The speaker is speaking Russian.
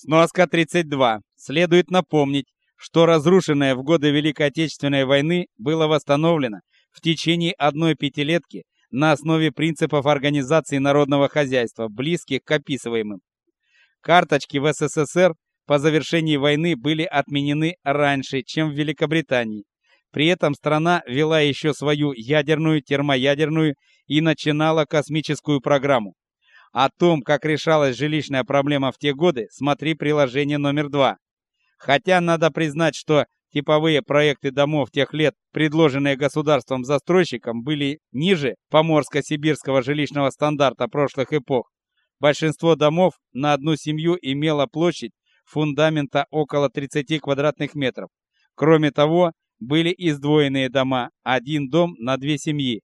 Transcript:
Сноска 32. Следует напомнить, что разрушенное в годы Великой Отечественной войны было восстановлено в течение одной пятилетки на основе принципов организации народного хозяйства, близких к описываемым. Карточки в СССР по завершении войны были отменены раньше, чем в Великобритании. При этом страна вела еще свою ядерную, термоядерную и начинала космическую программу. О том, как решалась жилищная проблема в те годы, смотри приложение номер 2. Хотя надо признать, что типовые проекты домов тех лет, предложенные государством-застройщиком, были ниже поморско-сибирского жилищного стандарта прошлых эпох. Большинство домов на одну семью имело площадь фундамента около 30 квадратных метров. Кроме того, были и сдвоенные дома, один дом на две семьи,